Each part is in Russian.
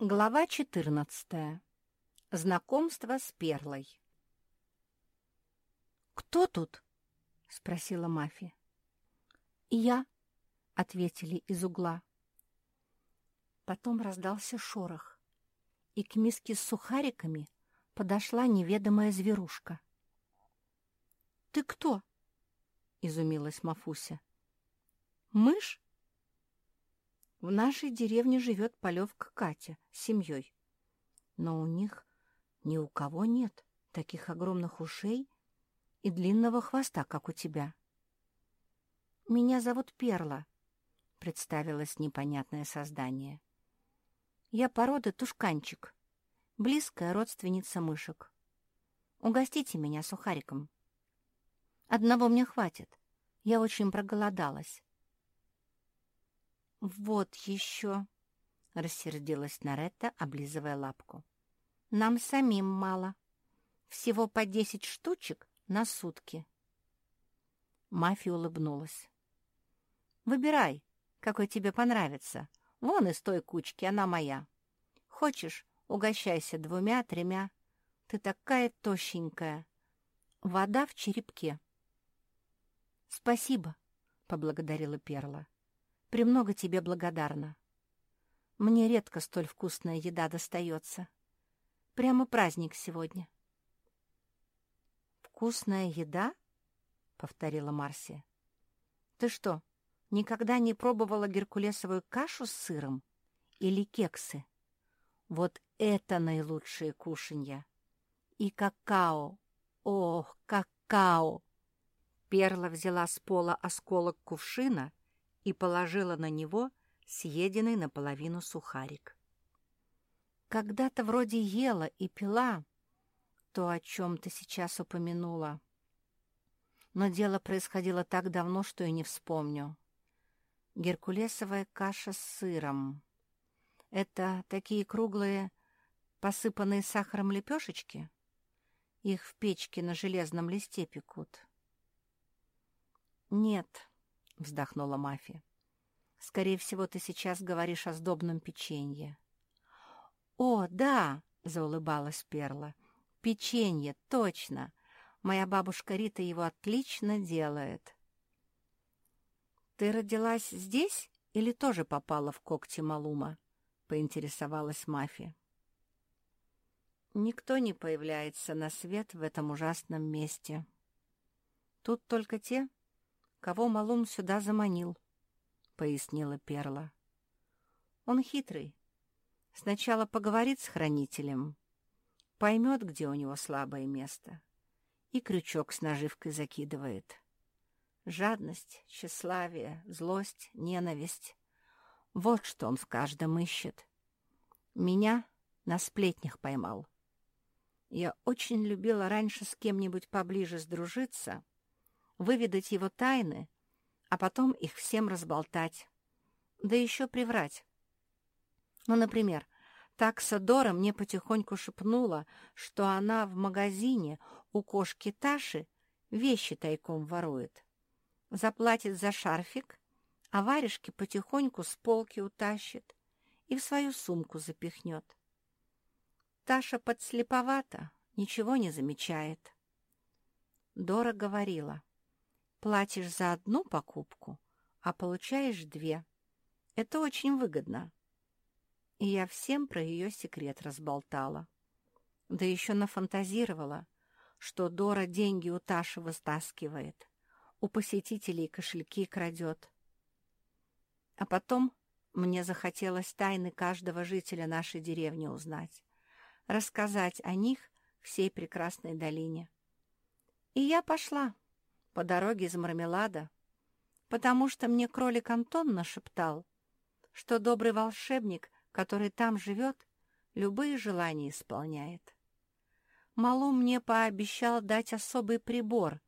Глава 14. Знакомство с Перлой. «Кто тут?» — спросила Мафи. «Я», — ответили из угла. Потом раздался шорох, и к миске с сухариками подошла неведомая зверушка. «Ты кто?» — изумилась Мафуся. «Мышь?» В нашей деревне живет полевка Катя с семьей. Но у них ни у кого нет таких огромных ушей и длинного хвоста, как у тебя. «Меня зовут Перла», — представилось непонятное создание. «Я порода тушканчик, близкая родственница мышек. Угостите меня сухариком. Одного мне хватит, я очень проголодалась». «Вот еще!» — рассердилась Наретта, облизывая лапку. «Нам самим мало. Всего по десять штучек на сутки». Мафия улыбнулась. «Выбирай, какой тебе понравится. Вон из той кучки, она моя. Хочешь, угощайся двумя-тремя. Ты такая тощенькая. Вода в черепке». «Спасибо», — поблагодарила Перла. Премного тебе благодарна. Мне редко столь вкусная еда достается. Прямо праздник сегодня. «Вкусная еда?» — повторила Марсия. «Ты что, никогда не пробовала геркулесовую кашу с сыром? Или кексы? Вот это наилучшие кушанья! И какао! Ох, какао!» Перла взяла с пола осколок кувшина и положила на него съеденный наполовину сухарик. «Когда-то вроде ела и пила то, о чем ты сейчас упомянула. Но дело происходило так давно, что и не вспомню. Геркулесовая каша с сыром. Это такие круглые, посыпанные сахаром лепешечки? Их в печке на железном листе пекут». «Нет», — вздохнула Мафия. «Скорее всего, ты сейчас говоришь о сдобном печенье». «О, да!» — заулыбалась Перла. «Печенье, точно! Моя бабушка Рита его отлично делает». «Ты родилась здесь или тоже попала в когти Малума?» — поинтересовалась Мафия. «Никто не появляется на свет в этом ужасном месте. Тут только те, кого Малум сюда заманил», — пояснила Перла. «Он хитрый. Сначала поговорит с хранителем, поймет, где у него слабое место, и крючок с наживкой закидывает. Жадность, тщеславие, злость, ненависть — вот что он в каждом ищет. Меня на сплетнях поймал. Я очень любила раньше с кем-нибудь поближе сдружиться — выведать его тайны, а потом их всем разболтать. Да еще приврать. Ну, например, такса Дора мне потихоньку шепнула, что она в магазине у кошки Таши вещи тайком ворует. Заплатит за шарфик, а варежки потихоньку с полки утащит и в свою сумку запихнет. Таша подслеповата, ничего не замечает. Дора говорила — Платишь за одну покупку, а получаешь две. Это очень выгодно. И я всем про ее секрет разболтала. Да еще нафантазировала, что Дора деньги у Таши выстаскивает, у посетителей кошельки крадет. А потом мне захотелось тайны каждого жителя нашей деревни узнать, рассказать о них всей прекрасной долине. И я пошла по дороге из Мармелада, потому что мне кролик Антон нашептал, что добрый волшебник, который там живет, любые желания исполняет. Малу мне пообещал дать особый прибор,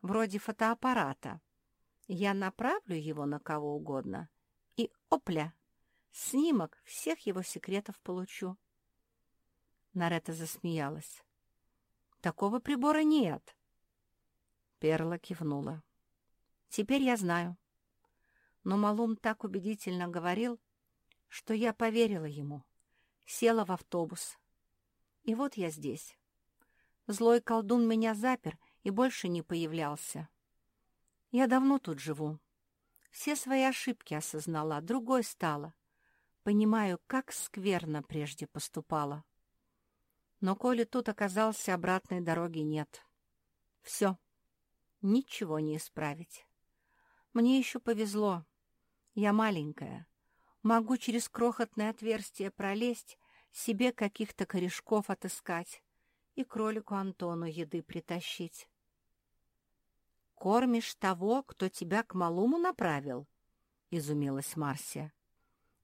вроде фотоаппарата. Я направлю его на кого угодно, и, опля, снимок всех его секретов получу. Нарета засмеялась. «Такого прибора нет. Перла кивнула. «Теперь я знаю». Но Малум так убедительно говорил, что я поверила ему. Села в автобус. И вот я здесь. Злой колдун меня запер и больше не появлялся. Я давно тут живу. Все свои ошибки осознала, другой стала. Понимаю, как скверно прежде поступала. Но коли тут оказался, обратной дороги нет. Все. Ничего не исправить. Мне еще повезло. Я маленькая. Могу через крохотное отверстие пролезть, себе каких-то корешков отыскать и кролику Антону еды притащить. «Кормишь того, кто тебя к малому направил?» — изумилась Марсия.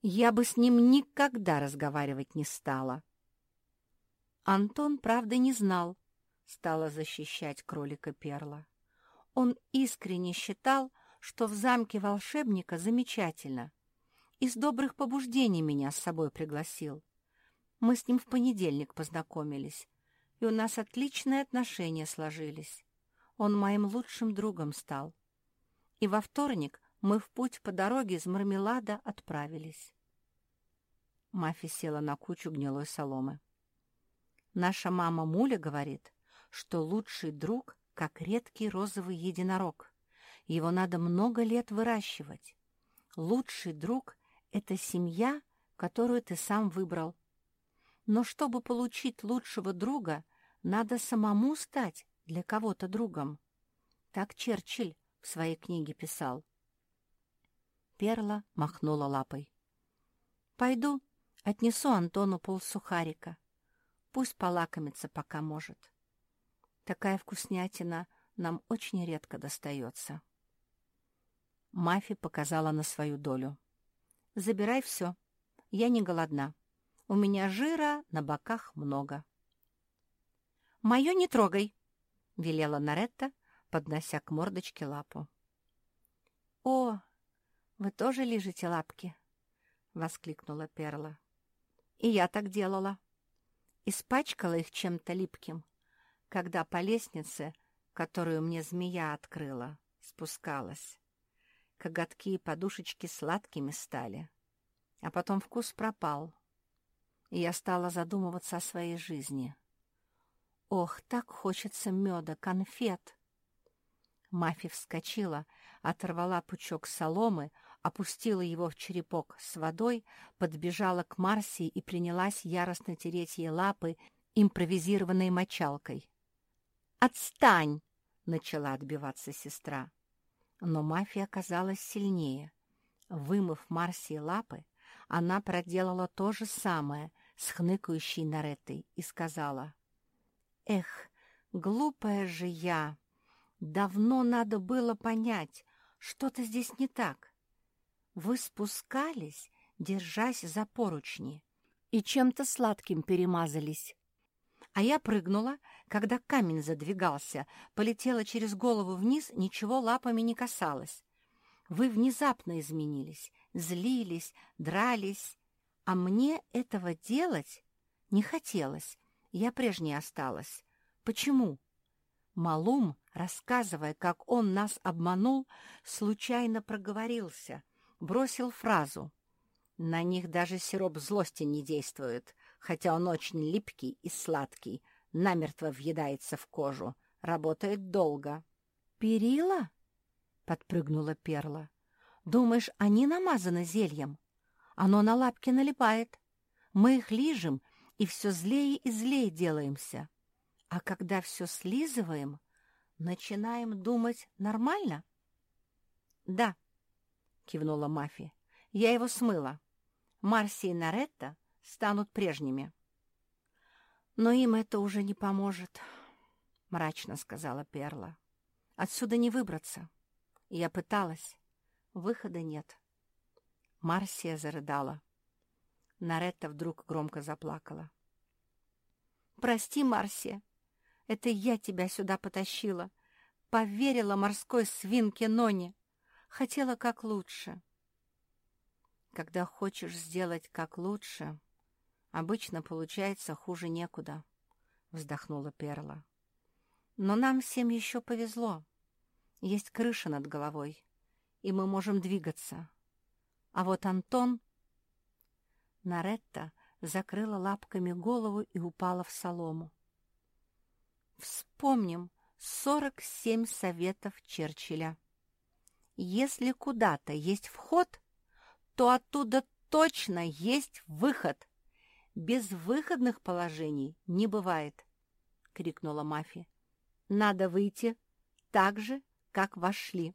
«Я бы с ним никогда разговаривать не стала». Антон, правда, не знал, — стала защищать кролика Перла. Он искренне считал, что в замке волшебника замечательно. Из добрых побуждений меня с собой пригласил. Мы с ним в понедельник познакомились, и у нас отличные отношения сложились. Он моим лучшим другом стал. И во вторник мы в путь по дороге из Мармелада отправились. Мафи села на кучу гнилой соломы. Наша мама Муля говорит, что лучший друг как редкий розовый единорог. Его надо много лет выращивать. Лучший друг — это семья, которую ты сам выбрал. Но чтобы получить лучшего друга, надо самому стать для кого-то другом. Так Черчилль в своей книге писал. Перла махнула лапой. «Пойду, отнесу Антону полсухарика. Пусть полакомится, пока может. Такая вкуснятина нам очень редко достается». Мафи показала на свою долю. «Забирай все. Я не голодна. У меня жира на боках много». «Мое не трогай!» — велела Наретта, поднося к мордочке лапу. «О, вы тоже лежите лапки?» — воскликнула Перла. «И я так делала. Испачкала их чем-то липким, когда по лестнице, которую мне змея открыла, спускалась. Коготки и подушечки сладкими стали, а потом вкус пропал, и я стала задумываться о своей жизни». Ох, так хочется меда, конфет! Мафи вскочила, оторвала пучок соломы, опустила его в черепок с водой, подбежала к Марсии и принялась яростно тереть ей лапы импровизированной мочалкой. «Отстань!» — начала отбиваться сестра. Но мафия оказалась сильнее. Вымыв Марсии лапы, она проделала то же самое с хныкающей Наретой и сказала — Эх, глупая же я! Давно надо было понять, что-то здесь не так. Вы спускались, держась за поручни, и чем-то сладким перемазались. А я прыгнула, когда камень задвигался, полетела через голову вниз, ничего лапами не касалось. Вы внезапно изменились, злились, дрались, а мне этого делать не хотелось, я прежней осталась. Почему? Малум, рассказывая, как он нас обманул, случайно проговорился, бросил фразу. На них даже сироп злости не действует, хотя он очень липкий и сладкий, намертво въедается в кожу, работает долго. «Перила?» — подпрыгнула Перла. «Думаешь, они намазаны зельем? Оно на лапки налипает. Мы их лижем и все злее и злее делаемся. А когда все слизываем, начинаем думать нормально? — Да, — кивнула Мафи, — я его смыла. Марси и Наретта станут прежними. — Но им это уже не поможет, — мрачно сказала Перла. — Отсюда не выбраться. Я пыталась. Выхода нет. Марсия зарыдала. Наретта вдруг громко заплакала. «Прости, Марсия, это я тебя сюда потащила. Поверила морской свинке Ноне. Хотела как лучше». Когда хочешь сделать как лучше, обычно получается хуже некуда, — вздохнула Перла. Но нам всем еще повезло. Есть крыша над головой, и мы можем двигаться. А вот Антон Наретта закрыла лапками голову и упала в солому. Вспомним 47 советов Черчилля. Если куда-то есть вход, то оттуда точно есть выход. Без выходных положений не бывает, — крикнула Мафи. Надо выйти так же, как вошли.